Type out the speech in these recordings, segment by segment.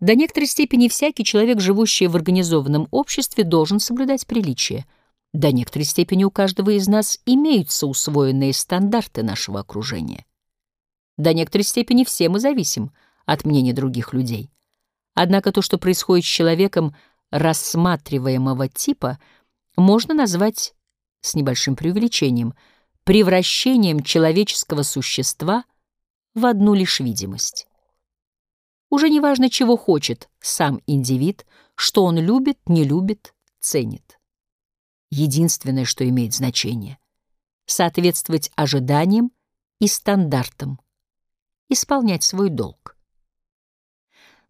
До некоторой степени всякий человек, живущий в организованном обществе, должен соблюдать приличие. До некоторой степени у каждого из нас имеются усвоенные стандарты нашего окружения. До некоторой степени все мы зависим от мнения других людей. Однако то, что происходит с человеком рассматриваемого типа, можно назвать, с небольшим преувеличением, превращением человеческого существа в одну лишь видимость. Уже не важно, чего хочет сам индивид, что он любит, не любит, ценит. Единственное, что имеет значение — соответствовать ожиданиям и стандартам, исполнять свой долг.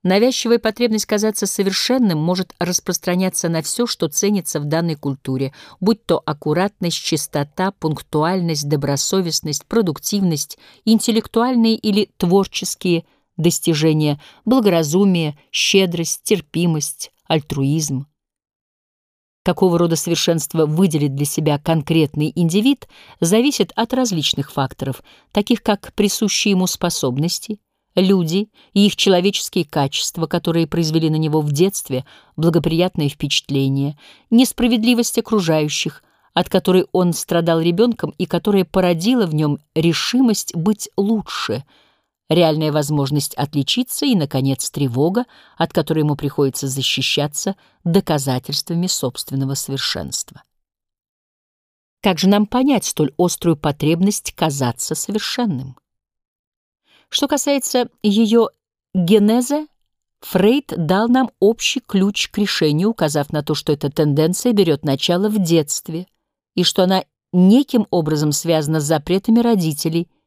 Навязчивая потребность казаться совершенным может распространяться на все, что ценится в данной культуре, будь то аккуратность, чистота, пунктуальность, добросовестность, продуктивность, интеллектуальные или творческие достижения, благоразумие, щедрость, терпимость, альтруизм. Какого рода совершенство выделит для себя конкретный индивид, зависит от различных факторов, таких как присущие ему способности, люди и их человеческие качества, которые произвели на него в детстве благоприятное впечатление, несправедливость окружающих, от которой он страдал ребенком и которая породила в нем решимость быть лучше — реальная возможность отличиться и, наконец, тревога, от которой ему приходится защищаться доказательствами собственного совершенства. Как же нам понять столь острую потребность казаться совершенным? Что касается ее генеза, Фрейд дал нам общий ключ к решению, указав на то, что эта тенденция берет начало в детстве и что она неким образом связана с запретами родителей –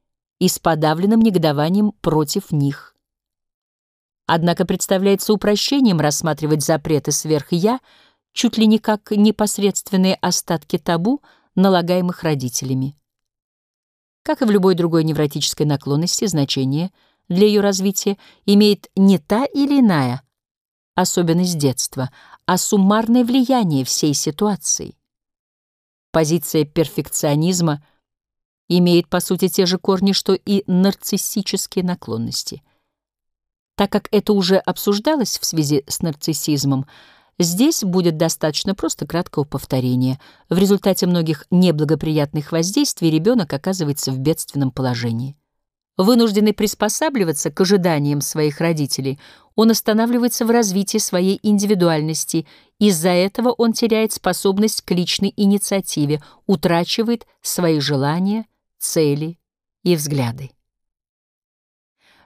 и с подавленным негодованием против них. Однако представляется упрощением рассматривать запреты сверх-я чуть ли не как непосредственные остатки табу, налагаемых родителями. Как и в любой другой невротической наклонности, значение для ее развития имеет не та или иная особенность детства, а суммарное влияние всей ситуации. Позиция перфекционизма имеет, по сути, те же корни, что и нарциссические наклонности. Так как это уже обсуждалось в связи с нарциссизмом, здесь будет достаточно просто краткого повторения. В результате многих неблагоприятных воздействий ребенок оказывается в бедственном положении. Вынужденный приспосабливаться к ожиданиям своих родителей, он останавливается в развитии своей индивидуальности, из-за этого он теряет способность к личной инициативе, утрачивает свои желания, цели и взгляды.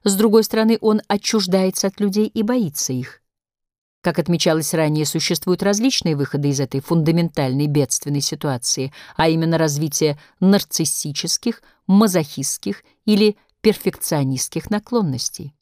С другой стороны, он отчуждается от людей и боится их. Как отмечалось ранее, существуют различные выходы из этой фундаментальной бедственной ситуации, а именно развитие нарциссических, мазохистских или перфекционистских наклонностей.